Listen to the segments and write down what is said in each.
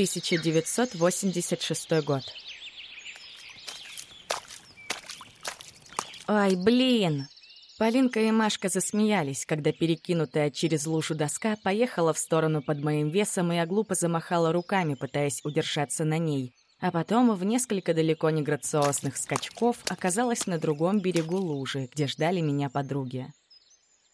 1986 год. «Ай, блин!» Полинка и Машка засмеялись, когда перекинутая через лужу доска поехала в сторону под моим весом и оглупо замахала руками, пытаясь удержаться на ней. А потом в несколько далеко не грациозных скачков оказалась на другом берегу лужи, где ждали меня подруги.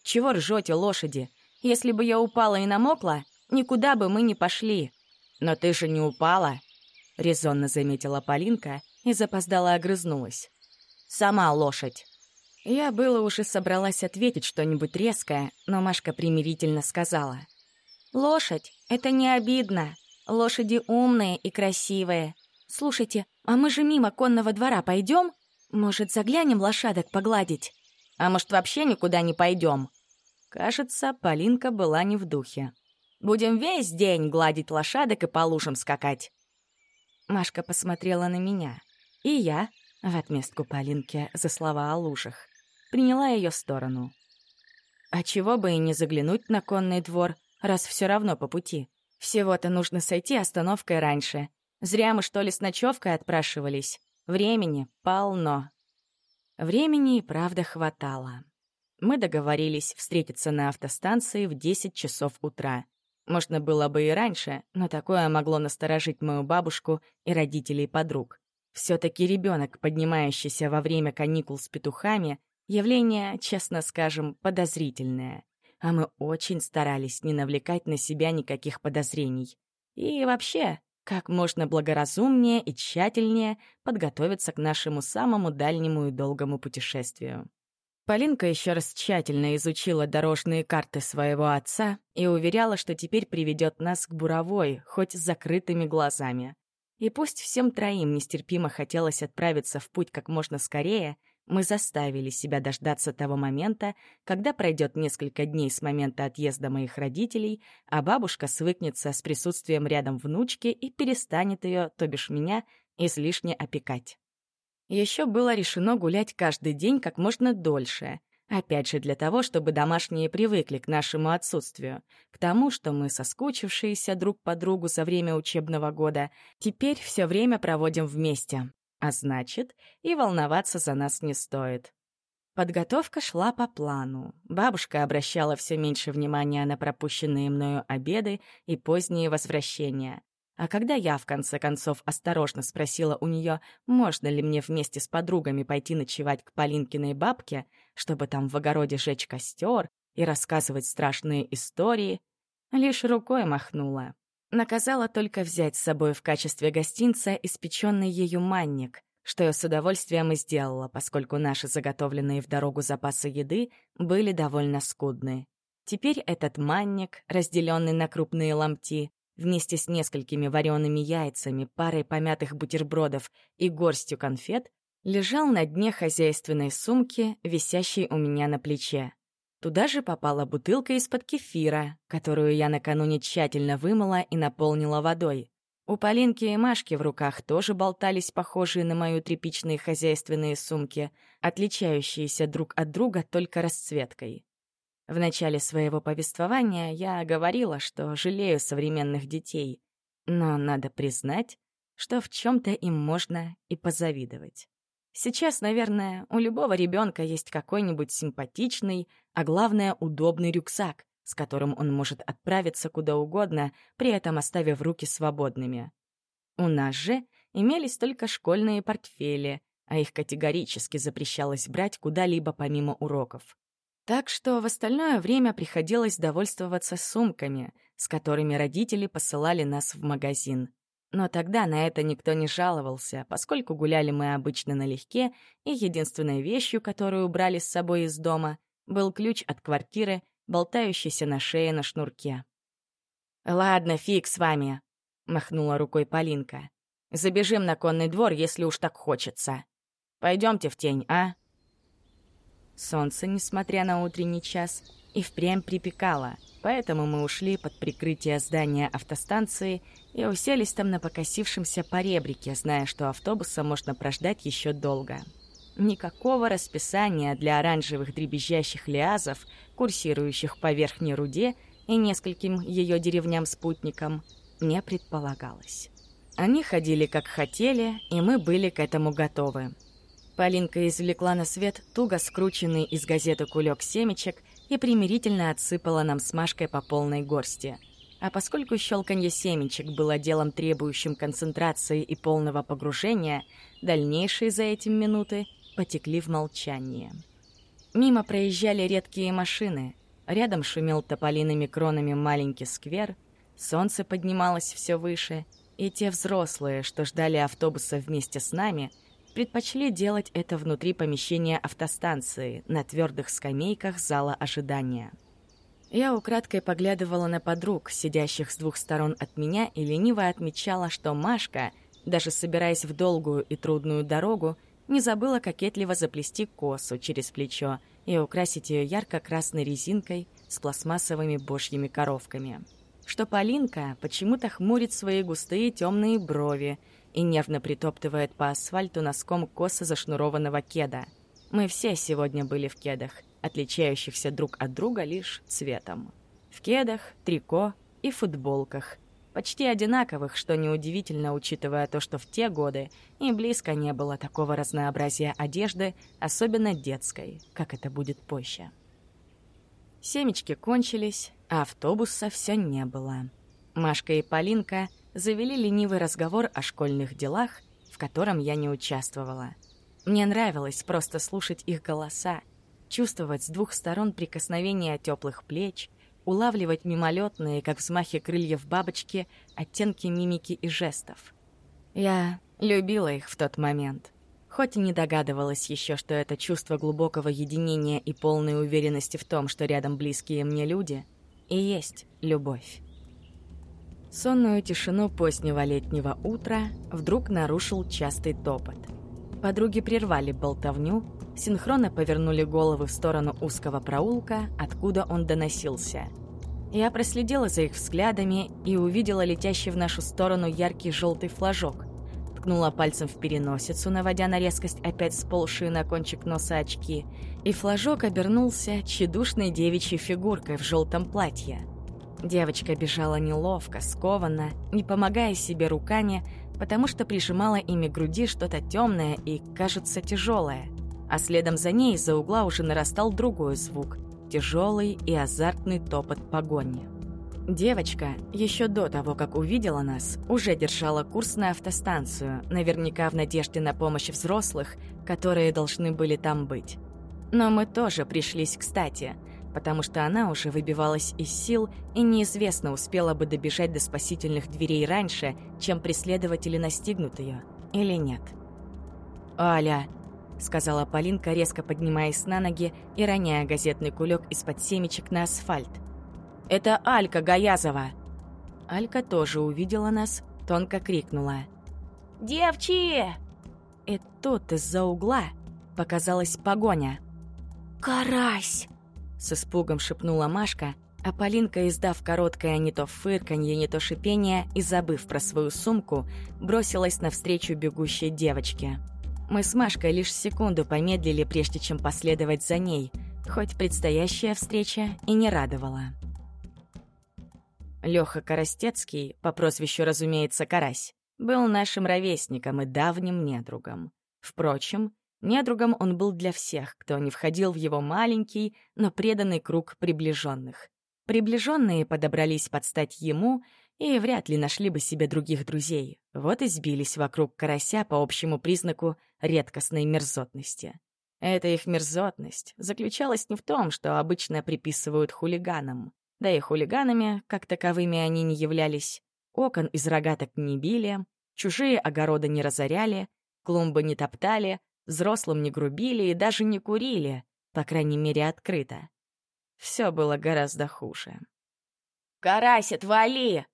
«Чего ржете, лошади? Если бы я упала и намокла, никуда бы мы не пошли». «Но ты же не упала», — резонно заметила Полинка и запоздала огрызнулась. «Сама лошадь». Я было уже собралась ответить что-нибудь резкое, но Машка примирительно сказала. «Лошадь — это не обидно. Лошади умные и красивые. Слушайте, а мы же мимо конного двора пойдем? Может, заглянем лошадок погладить? А может, вообще никуда не пойдем?» Кажется, Полинка была не в духе. «Будем весь день гладить лошадок и по лужам скакать». Машка посмотрела на меня. И я, в отместку Полинке за слова о лужах приняла ее сторону. А чего бы и не заглянуть на конный двор, раз все равно по пути. Всего-то нужно сойти остановкой раньше. Зря мы, что ли, с ночевкой отпрашивались. Времени полно. Времени и правда хватало. Мы договорились встретиться на автостанции в 10 часов утра. Можно было бы и раньше, но такое могло насторожить мою бабушку и родителей подруг. все таки ребенок, поднимающийся во время каникул с петухами, Явление, честно скажем, подозрительное. А мы очень старались не навлекать на себя никаких подозрений. И вообще, как можно благоразумнее и тщательнее подготовиться к нашему самому дальнему и долгому путешествию. Полинка еще раз тщательно изучила дорожные карты своего отца и уверяла, что теперь приведет нас к буровой, хоть с закрытыми глазами. И пусть всем троим нестерпимо хотелось отправиться в путь как можно скорее, мы заставили себя дождаться того момента, когда пройдет несколько дней с момента отъезда моих родителей, а бабушка свыкнется с присутствием рядом внучки и перестанет ее, то бишь меня, излишне опекать. Еще было решено гулять каждый день как можно дольше. Опять же для того, чтобы домашние привыкли к нашему отсутствию, к тому, что мы, соскучившиеся друг по другу за время учебного года, теперь все время проводим вместе, а значит, и волноваться за нас не стоит. Подготовка шла по плану. Бабушка обращала все меньше внимания на пропущенные мною обеды и поздние возвращения. А когда я, в конце концов, осторожно спросила у нее, можно ли мне вместе с подругами пойти ночевать к Полинкиной бабке, чтобы там в огороде жечь костер и рассказывать страшные истории, лишь рукой махнула. Наказала только взять с собой в качестве гостинца испеченный ею манник, что я с удовольствием и сделала, поскольку наши заготовленные в дорогу запасы еды были довольно скудны. Теперь этот манник, разделенный на крупные ломти, вместе с несколькими вареными яйцами, парой помятых бутербродов и горстью конфет, лежал на дне хозяйственной сумки, висящей у меня на плече. Туда же попала бутылка из-под кефира, которую я накануне тщательно вымыла и наполнила водой. У Полинки и Машки в руках тоже болтались похожие на мою тряпичные хозяйственные сумки, отличающиеся друг от друга только расцветкой. В начале своего повествования я говорила, что жалею современных детей, но надо признать, что в чем то им можно и позавидовать. Сейчас, наверное, у любого ребенка есть какой-нибудь симпатичный, а главное, удобный рюкзак, с которым он может отправиться куда угодно, при этом оставив руки свободными. У нас же имелись только школьные портфели, а их категорически запрещалось брать куда-либо помимо уроков. Так что в остальное время приходилось довольствоваться сумками, с которыми родители посылали нас в магазин. Но тогда на это никто не жаловался, поскольку гуляли мы обычно налегке, и единственной вещью, которую убрали с собой из дома, был ключ от квартиры, болтающийся на шее на шнурке. «Ладно, фиг с вами», — махнула рукой Полинка. «Забежим на конный двор, если уж так хочется. Пойдемте в тень, а?» Солнце, несмотря на утренний час, и впрямь припекало, поэтому мы ушли под прикрытие здания автостанции и уселись там на покосившемся поребрике, зная, что автобуса можно прождать еще долго. Никакого расписания для оранжевых дребезжащих лиазов, курсирующих по верхней руде и нескольким ее деревням-спутникам. не предполагалось. Они ходили как хотели, и мы были к этому готовы. Полинка извлекла на свет туго скрученный из газеты кулек семечек и примирительно отсыпала нам с Машкой по полной горсти. А поскольку щелканье семечек было делом, требующим концентрации и полного погружения, дальнейшие за этим минуты потекли в молчании. Мимо проезжали редкие машины. Рядом шумел тополиными кронами маленький сквер. Солнце поднималось все выше, и те взрослые, что ждали автобуса вместе с нами, предпочли делать это внутри помещения автостанции, на твердых скамейках зала ожидания. Я украдкой поглядывала на подруг, сидящих с двух сторон от меня, и лениво отмечала, что Машка, даже собираясь в долгую и трудную дорогу, не забыла кокетливо заплести косу через плечо и украсить ее ярко-красной резинкой с пластмассовыми божьими коровками. Что Полинка почему-то хмурит свои густые темные брови и нервно притоптывает по асфальту носком косо зашнурованного кеда. Мы все сегодня были в кедах, отличающихся друг от друга лишь цветом. В кедах, трико и футболках – почти одинаковых, что неудивительно, учитывая то, что в те годы и близко не было такого разнообразия одежды, особенно детской, как это будет позже. Семечки кончились, а автобуса все не было. Машка и Полинка завели ленивый разговор о школьных делах, в котором я не участвовала. Мне нравилось просто слушать их голоса, чувствовать с двух сторон прикосновения теплых плеч, улавливать мимолетные, как взмахи крыльев бабочки, оттенки мимики и жестов. Я любила их в тот момент, хоть и не догадывалась еще, что это чувство глубокого единения и полной уверенности в том, что рядом близкие мне люди, и есть любовь. Сонную тишину позднего летнего утра вдруг нарушил частый топот. Подруги прервали болтовню, синхронно повернули головы в сторону узкого проулка, откуда он доносился. Я проследила за их взглядами и увидела летящий в нашу сторону яркий желтый флажок. Ткнула пальцем в переносицу, наводя на резкость опять сползшие на кончик носа очки, и флажок обернулся тщедушной девичьей фигуркой в желтом платье. Девочка бежала неловко, скованно, не помогая себе руками, потому что прижимала ими груди что-то темное и, кажется, тяжелое — а следом за ней из-за угла уже нарастал другой звук — тяжелый и азартный топот погони. Девочка, еще до того, как увидела нас, уже держала курс на автостанцию, наверняка в надежде на помощь взрослых, которые должны были там быть. Но мы тоже пришлись кстати, потому что она уже выбивалась из сил и неизвестно успела бы добежать до спасительных дверей раньше, чем преследователи настигнут ее, или нет. «Аля!» — сказала Полинка, резко поднимаясь на ноги и роняя газетный кулек из-под семечек на асфальт. «Это Алька Гаязова!» Алька тоже увидела нас, тонко крикнула. «Девчи!» И тут из-за угла показалась погоня. «Карась!» — с испугом шепнула Машка, а Полинка, издав короткое не то фырканье, не то шипение и забыв про свою сумку, бросилась навстречу бегущей девочке. Мы с Машкой лишь секунду помедлили, прежде чем последовать за ней, хоть предстоящая встреча и не радовала. Лёха Коростецкий, по прозвищу, разумеется, Карась, был нашим ровесником и давним недругом. Впрочем, недругом он был для всех, кто не входил в его маленький, но преданный круг приближенных. Приближенные подобрались под стать ему — и вряд ли нашли бы себе других друзей. Вот и сбились вокруг карася по общему признаку редкостной мерзотности. Эта их мерзотность заключалась не в том, что обычно приписывают хулиганам. Да и хулиганами, как таковыми, они не являлись. Окон из рогаток не били, чужие огороды не разоряли, клумбы не топтали, взрослым не грубили и даже не курили, по крайней мере, открыто. Все было гораздо хуже. «Карась, отвали!»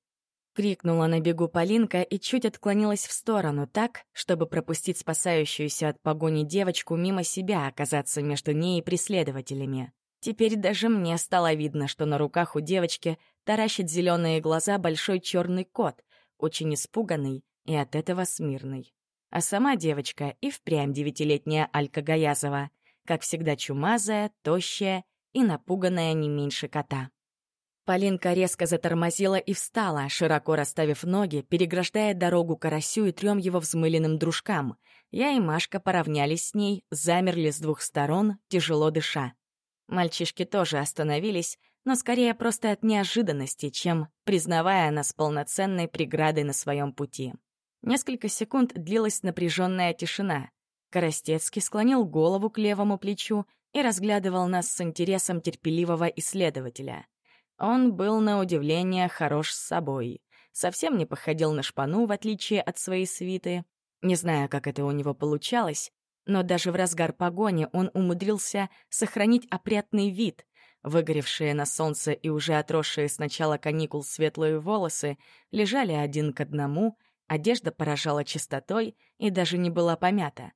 Крикнула на бегу Полинка и чуть отклонилась в сторону так, чтобы пропустить спасающуюся от погони девочку мимо себя, оказаться между ней и преследователями. Теперь даже мне стало видно, что на руках у девочки таращит зеленые глаза большой черный кот, очень испуганный и от этого смирный. А сама девочка и впрямь девятилетняя Алька Гаязова, как всегда чумазая, тощая и напуганная не меньше кота. Полинка резко затормозила и встала, широко расставив ноги, переграждая дорогу карасю и трем его взмыленным дружкам. Я и Машка поравнялись с ней, замерли с двух сторон, тяжело дыша. Мальчишки тоже остановились, но скорее просто от неожиданности, чем признавая нас полноценной преградой на своем пути. Несколько секунд длилась напряженная тишина. Коростецкий склонил голову к левому плечу и разглядывал нас с интересом терпеливого исследователя. Он был, на удивление, хорош с собой. Совсем не походил на шпану, в отличие от своей свиты. Не знаю, как это у него получалось, но даже в разгар погони он умудрился сохранить опрятный вид. Выгоревшие на солнце и уже отросшие с начала каникул светлые волосы лежали один к одному, одежда поражала чистотой и даже не была помята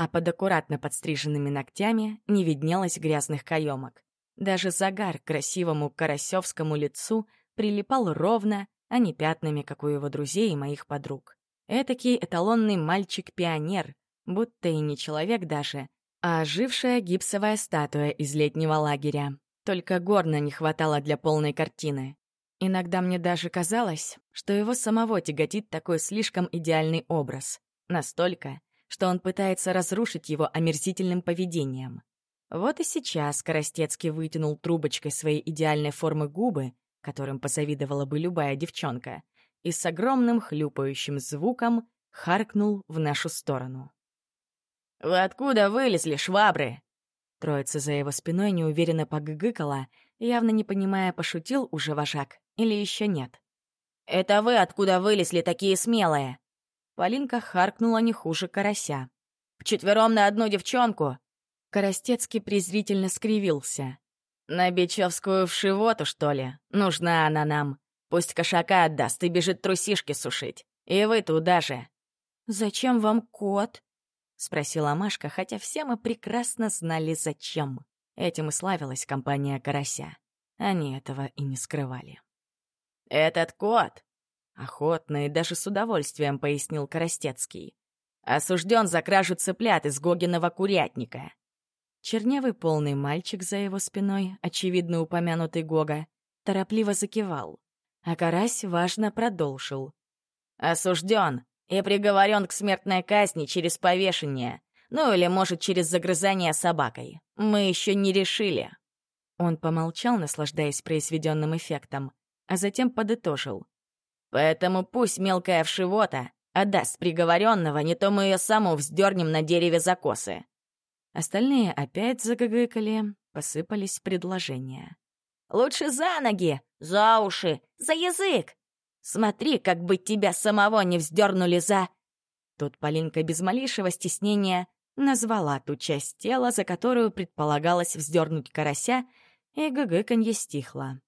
а под аккуратно подстриженными ногтями не виднелось грязных каемок. Даже загар к красивому карасевскому лицу прилипал ровно, а не пятнами, как у его друзей и моих подруг. Этакий эталонный мальчик-пионер, будто и не человек даже, а ожившая гипсовая статуя из летнего лагеря. Только горно не хватало для полной картины. Иногда мне даже казалось, что его самого тяготит такой слишком идеальный образ. Настолько, что он пытается разрушить его омерзительным поведением. Вот и сейчас Коростецкий вытянул трубочкой своей идеальной формы губы, которым позавидовала бы любая девчонка, и с огромным хлюпающим звуком харкнул в нашу сторону. «Вы откуда вылезли, швабры?» Троица за его спиной неуверенно погыгыкала, явно не понимая, пошутил уже вожак или еще нет. «Это вы откуда вылезли такие смелые?» Полинка харкнула не хуже карася. «Вчетвером на одну девчонку!» Коростецкий презрительно скривился. «На Бичевскую вшивоту, что ли? Нужна она нам. Пусть кошака отдаст и бежит трусишки сушить. И вы туда же». «Зачем вам кот?» — спросила Машка, хотя все мы прекрасно знали, зачем. Этим и славилась компания Карася. Они этого и не скрывали. «Этот кот Охотно и даже с удовольствием пояснил Коростецкий. Осужден за кражу цыплят из Гогиного курятника. Чернявый полный мальчик за его спиной, очевидно упомянутый Гога, торопливо закивал. А Карась важно продолжил. «Осужден и приговорен к смертной казни через повешение, ну или, может, через загрызание собакой. Мы еще не решили». Он помолчал, наслаждаясь произведенным эффектом, а затем подытожил. Поэтому пусть мелкая вшивота отдаст приговоренного, не то мы ее саму вздернем на дереве закосы. Остальные опять загыгыкали, посыпались предложения. «Лучше за ноги, за уши, за язык! Смотри, как бы тебя самого не вздернули за...» Тут Полинка без малейшего стеснения назвала ту часть тела, за которую предполагалось вздернуть карася, и гыгыканье стихло.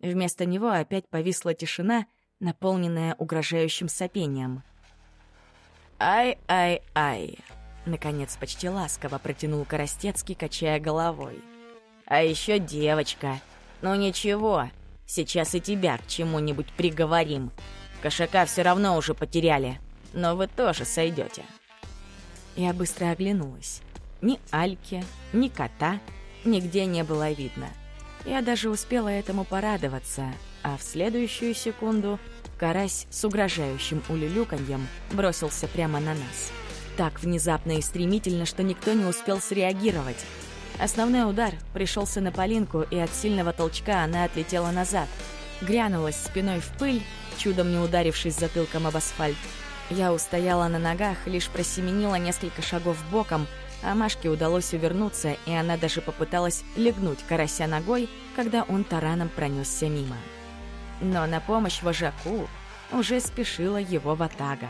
Вместо него опять повисла тишина — наполненная угрожающим сопением. «Ай-ай-ай!» — наконец почти ласково протянул Коростецкий, качая головой. «А еще девочка! Ну ничего, сейчас и тебя к чему-нибудь приговорим. Кошака все равно уже потеряли, но вы тоже сойдете». Я быстро оглянулась. Ни Альки, ни кота нигде не было видно. Я даже успела этому порадоваться, а в следующую секунду карась с угрожающим улюлюканьем бросился прямо на нас. Так внезапно и стремительно, что никто не успел среагировать. Основной удар пришелся на Полинку, и от сильного толчка она отлетела назад. Грянулась спиной в пыль, чудом не ударившись затылком об асфальт. Я устояла на ногах, лишь просеменила несколько шагов боком, а Машке удалось увернуться, и она даже попыталась легнуть карася ногой, когда он тараном пронесся мимо. Но на помощь вожаку уже спешила его ватага.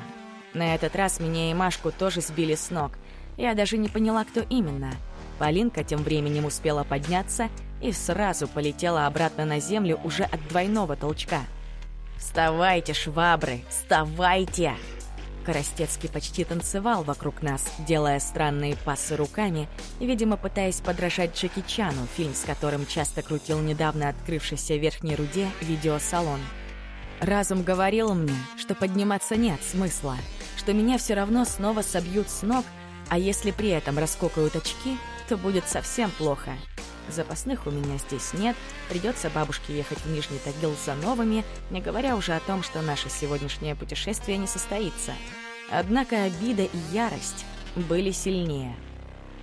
На этот раз меня и Машку тоже сбили с ног. Я даже не поняла, кто именно. Полинка тем временем успела подняться и сразу полетела обратно на землю уже от двойного толчка. «Вставайте, швабры, вставайте!» Коростецкий почти танцевал вокруг нас, делая странные пасы руками, видимо, пытаясь подражать Джеки Чану, фильм с которым часто крутил недавно открывшийся в Верхней Руде видеосалон. Разум говорил мне, что подниматься нет смысла, что меня все равно снова собьют с ног, а если при этом раскокают очки, то будет совсем плохо. Запасных у меня здесь нет, придется бабушке ехать в Нижний Тагил за новыми, не говоря уже о том, что наше сегодняшнее путешествие не состоится. Однако обида и ярость были сильнее.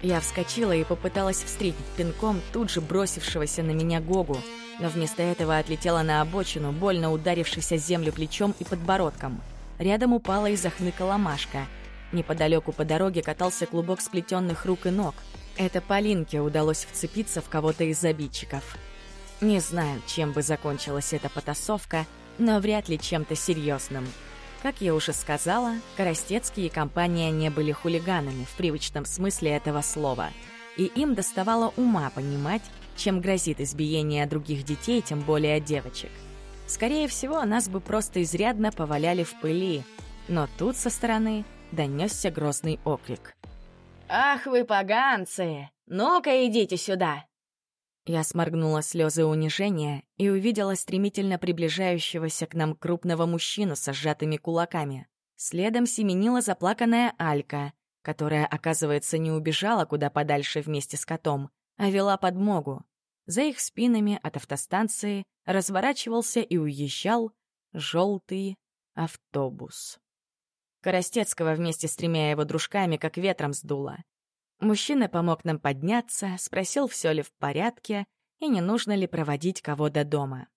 Я вскочила и попыталась встретить пинком тут же бросившегося на меня Гогу, но вместо этого отлетела на обочину, больно ударившись о землю плечом и подбородком. Рядом упала и захныкала Машка. Неподалеку по дороге катался клубок сплетенных рук и ног. Это Полинке удалось вцепиться в кого-то из обидчиков. Не знаю, чем бы закончилась эта потасовка, но вряд ли чем-то серьезным. Как я уже сказала, Коростецкие и компания не были хулиганами в привычном смысле этого слова, и им доставало ума понимать, чем грозит избиение других детей, тем более девочек. Скорее всего, нас бы просто изрядно поваляли в пыли, но тут со стороны донесся грозный окрик. «Ах вы поганцы! Ну-ка идите сюда!» Я сморгнула слезы унижения и увидела стремительно приближающегося к нам крупного мужчину с сжатыми кулаками. Следом семенила заплаканная Алька, которая, оказывается, не убежала куда подальше вместе с котом, а вела подмогу. За их спинами от автостанции разворачивался и уезжал желтый автобус. Коростецкого вместе с тремя его дружками как ветром сдуло. Мужчина помог нам подняться, спросил, все ли в порядке и не нужно ли проводить кого до дома.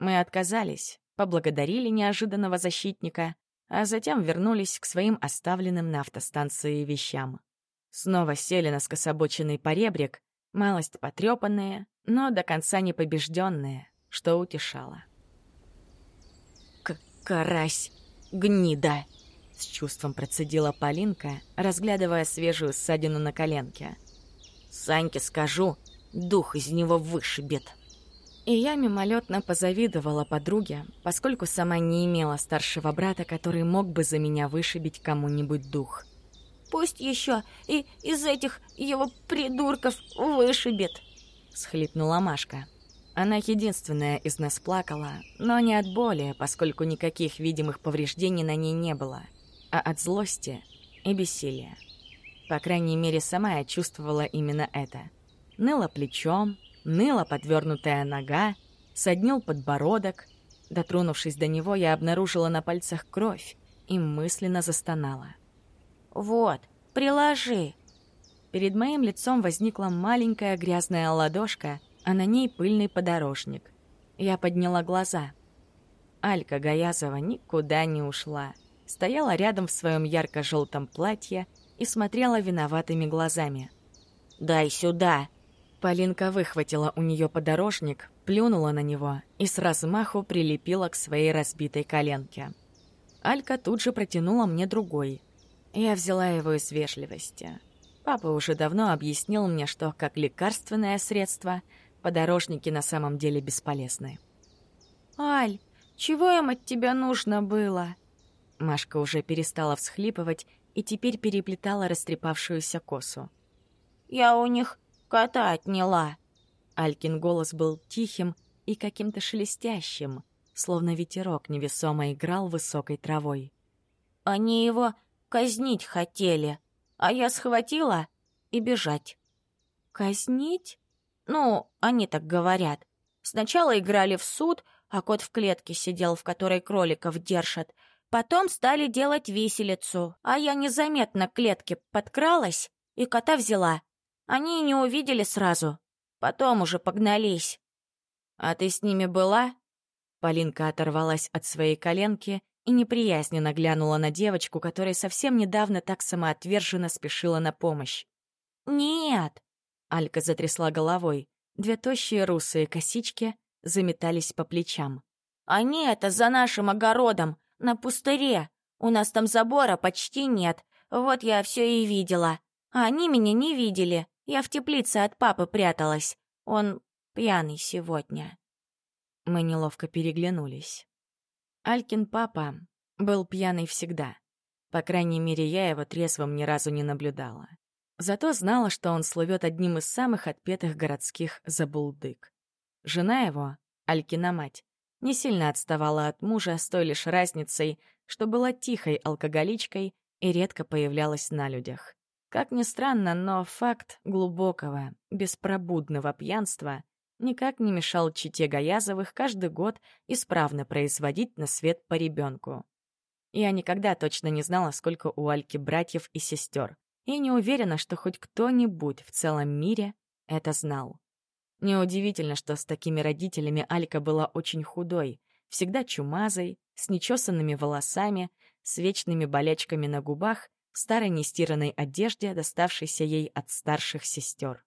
Мы отказались, поблагодарили неожиданного защитника, а затем вернулись к своим оставленным на автостанции вещам. Снова сели на скособоченный поребрик, малость потрепанные, но до конца не побежденные, что утешало. К «Карась! Гнида!» С чувством процедила Полинка, разглядывая свежую ссадину на коленке. «Саньке скажу, дух из него вышибет». И я мимолетно позавидовала подруге, поскольку сама не имела старшего брата, который мог бы за меня вышибить кому-нибудь дух. «Пусть еще и из этих его придурков вышибет», — схлипнула Машка. Она единственная из нас плакала, но не от боли, поскольку никаких видимых повреждений на ней не было — а от злости и бессилия. По крайней мере, сама я чувствовала именно это. Ныла плечом, ныла подвернутая нога, соднил подбородок. Дотронувшись до него, я обнаружила на пальцах кровь и мысленно застонала. «Вот, приложи!» Перед моим лицом возникла маленькая грязная ладошка, а на ней пыльный подорожник. Я подняла глаза. Алька Гаязова никуда не ушла стояла рядом в своем ярко-желтом платье и смотрела виноватыми глазами. «Дай сюда!» Полинка выхватила у нее подорожник, плюнула на него и с размаху прилепила к своей разбитой коленке. Алька тут же протянула мне другой. Я взяла его из вежливости. Папа уже давно объяснил мне, что как лекарственное средство подорожники на самом деле бесполезны. «Аль, чего им от тебя нужно было?» Машка уже перестала всхлипывать и теперь переплетала растрепавшуюся косу. «Я у них кота отняла». Алькин голос был тихим и каким-то шелестящим, словно ветерок невесомо играл высокой травой. «Они его казнить хотели, а я схватила и бежать». «Казнить?» «Ну, они так говорят. Сначала играли в суд, а кот в клетке сидел, в которой кроликов держат, Потом стали делать виселицу, а я незаметно к клетке подкралась и кота взяла. Они не увидели сразу. Потом уже погнались. «А ты с ними была?» Полинка оторвалась от своей коленки и неприязненно глянула на девочку, которая совсем недавно так самоотверженно спешила на помощь. «Нет!» — Алька затрясла головой. Две тощие русые косички заметались по плечам. «Они это за нашим огородом! На пустыре. У нас там забора почти нет. Вот я все и видела. А они меня не видели. Я в теплице от папы пряталась. Он пьяный сегодня». Мы неловко переглянулись. Алькин папа был пьяный всегда. По крайней мере, я его трезвым ни разу не наблюдала. Зато знала, что он слывет одним из самых отпетых городских забулдык. Жена его, Алькина мать, не сильно отставала от мужа с той лишь разницей, что была тихой алкоголичкой и редко появлялась на людях. Как ни странно, но факт глубокого, беспробудного пьянства никак не мешал чите Гаязовых каждый год исправно производить на свет по ребенку. Я никогда точно не знала, сколько у Альки братьев и сестер, и не уверена, что хоть кто-нибудь в целом мире это знал. Неудивительно, что с такими родителями Алька была очень худой, всегда чумазой, с нечесанными волосами, с вечными болячками на губах, в старой нестиранной одежде, доставшейся ей от старших сестер.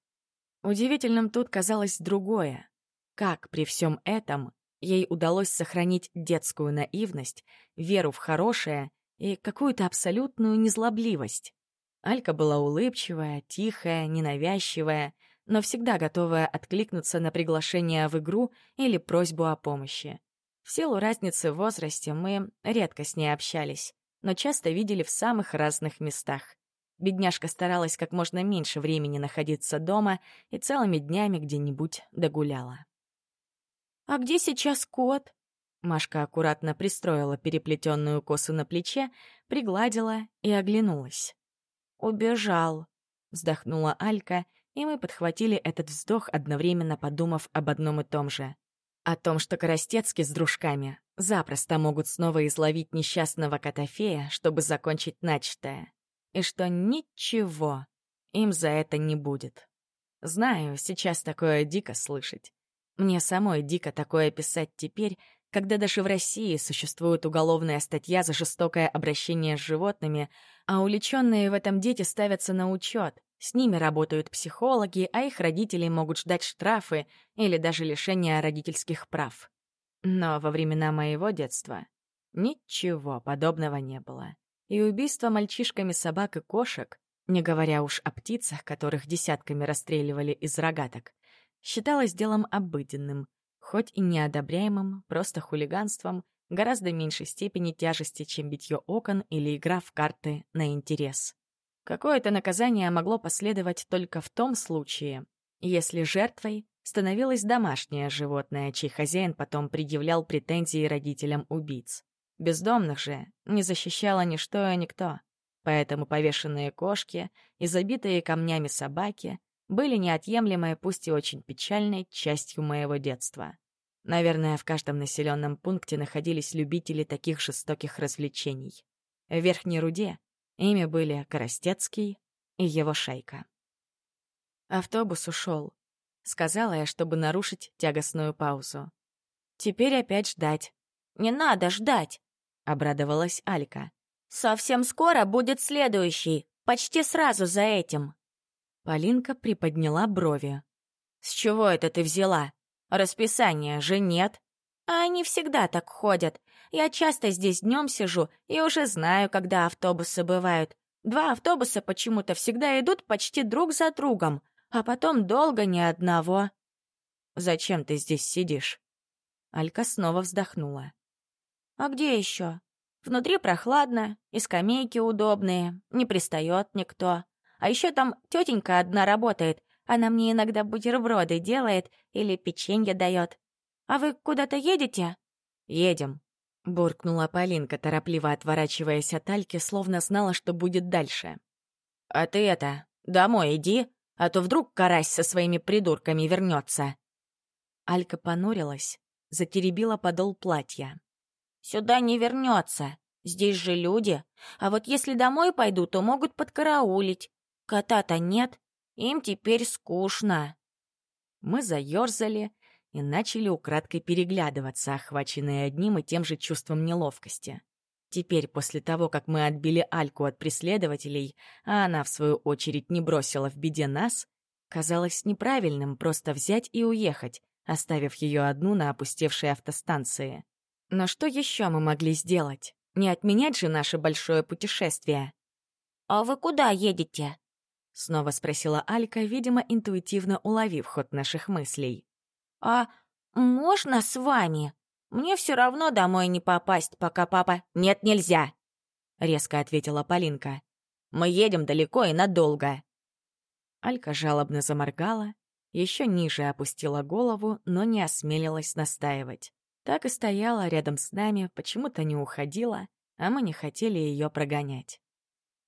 Удивительным тут казалось другое. Как при всем этом ей удалось сохранить детскую наивность, веру в хорошее и какую-то абсолютную незлобливость. Алька была улыбчивая, тихая, ненавязчивая, но всегда готовая откликнуться на приглашение в игру или просьбу о помощи. В силу разницы в возрасте мы редко с ней общались, но часто видели в самых разных местах. Бедняжка старалась как можно меньше времени находиться дома и целыми днями где-нибудь догуляла. «А где сейчас кот?» Машка аккуратно пристроила переплетенную косу на плече, пригладила и оглянулась. «Убежал», — вздохнула Алька, и мы подхватили этот вздох, одновременно подумав об одном и том же. О том, что Коростецки с дружками запросто могут снова изловить несчастного Котофея, чтобы закончить начатое. И что ничего им за это не будет. Знаю, сейчас такое дико слышать. Мне самой дико такое писать теперь, когда даже в России существует уголовная статья за жестокое обращение с животными, а уличенные в этом дети ставятся на учет. С ними работают психологи, а их родители могут ждать штрафы или даже лишения родительских прав. Но во времена моего детства ничего подобного не было. И убийство мальчишками собак и кошек, не говоря уж о птицах, которых десятками расстреливали из рогаток, считалось делом обыденным, хоть и неодобряемым, просто хулиганством, гораздо меньшей степени тяжести, чем битье окон или игра в карты на интерес. Какое-то наказание могло последовать только в том случае, если жертвой становилось домашнее животное, чей хозяин потом предъявлял претензии родителям убийц. Бездомных же не защищало ничто и никто, поэтому повешенные кошки и забитые камнями собаки были неотъемлемой, пусть и очень печальной, частью моего детства. Наверное, в каждом населенном пункте находились любители таких жестоких развлечений. В Верхней Руде Ими были Коростецкий и его шайка. Автобус ушел. Сказала я, чтобы нарушить тягостную паузу. Теперь опять ждать. «Не надо ждать!» — обрадовалась Алька. «Совсем скоро будет следующий, почти сразу за этим». Полинка приподняла брови. «С чего это ты взяла? Расписания же нет». «А они всегда так ходят. Я часто здесь днем сижу и уже знаю, когда автобусы бывают. Два автобуса почему-то всегда идут почти друг за другом, а потом долго ни одного. Зачем ты здесь сидишь? Алька снова вздохнула. А где еще? Внутри прохладно, и скамейки удобные, не пристает никто. А еще там тетенька одна работает, она мне иногда бутерброды делает или печенье дает. А вы куда-то едете? Едем. Буркнула Полинка, торопливо отворачиваясь от Альки, словно знала, что будет дальше. «А ты это, домой иди, а то вдруг карась со своими придурками вернется. Алька понурилась, затеребила подол платья. «Сюда не вернется. Здесь же люди. А вот если домой пойду, то могут подкараулить. Кота-то нет, им теперь скучно». Мы заёрзали, и начали украдкой переглядываться, охваченные одним и тем же чувством неловкости. Теперь, после того, как мы отбили Альку от преследователей, а она, в свою очередь, не бросила в беде нас, казалось неправильным просто взять и уехать, оставив ее одну на опустевшей автостанции. Но что еще мы могли сделать? Не отменять же наше большое путешествие. «А вы куда едете?» — снова спросила Алька, видимо, интуитивно уловив ход наших мыслей. «А можно с вами? Мне все равно домой не попасть, пока папа...» «Нет, нельзя!» — резко ответила Полинка. «Мы едем далеко и надолго». Алька жалобно заморгала, еще ниже опустила голову, но не осмелилась настаивать. Так и стояла рядом с нами, почему-то не уходила, а мы не хотели ее прогонять.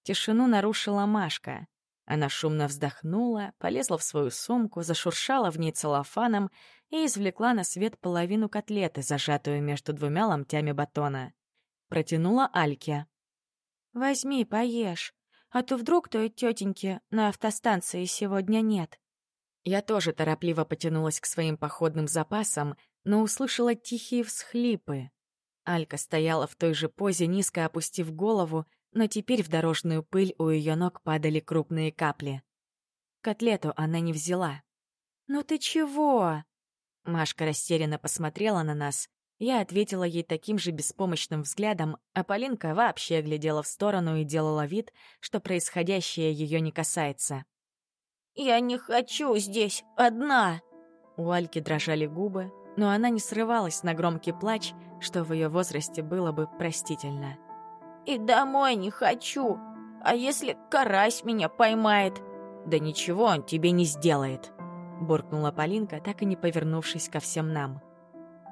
Тишину нарушила Машка. Она шумно вздохнула, полезла в свою сумку, зашуршала в ней целлофаном и извлекла на свет половину котлеты, зажатую между двумя ломтями батона. Протянула Альке. «Возьми, поешь, а то вдруг той тетеньки на автостанции сегодня нет». Я тоже торопливо потянулась к своим походным запасам, но услышала тихие всхлипы. Алька стояла в той же позе, низко опустив голову, но теперь в дорожную пыль у ее ног падали крупные капли. Котлету она не взяла. «Ну ты чего?» Машка растерянно посмотрела на нас. Я ответила ей таким же беспомощным взглядом, а Полинка вообще глядела в сторону и делала вид, что происходящее ее не касается. «Я не хочу здесь одна!» У Альки дрожали губы, но она не срывалась на громкий плач, что в ее возрасте было бы простительно. И домой не хочу. А если карась меня поймает? Да ничего он тебе не сделает, буркнула Полинка, так и не повернувшись ко всем нам.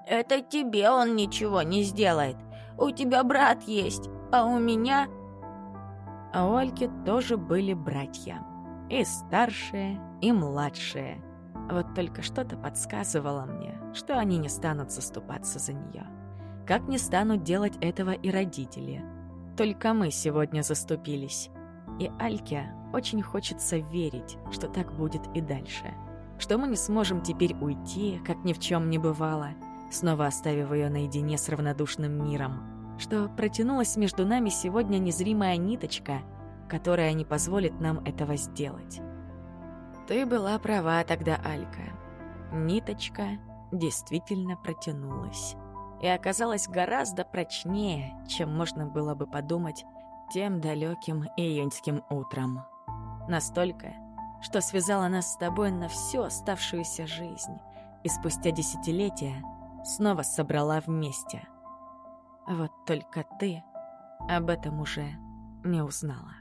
Это тебе он ничего не сделает. У тебя брат есть, а у меня... А у Ольки тоже были братья. И старшие, и младшие. Вот только что-то подсказывало мне, что они не станут заступаться за нее. Как не станут делать этого и родители — только мы сегодня заступились. И Альке очень хочется верить, что так будет и дальше. Что мы не сможем теперь уйти, как ни в чем не бывало, снова оставив ее наедине с равнодушным миром. Что протянулась между нами сегодня незримая ниточка, которая не позволит нам этого сделать. Ты была права тогда, Алька. Ниточка действительно протянулась и оказалась гораздо прочнее, чем можно было бы подумать тем далеким июньским утром. Настолько, что связала нас с тобой на всю оставшуюся жизнь и спустя десятилетия снова собрала вместе. Вот только ты об этом уже не узнала.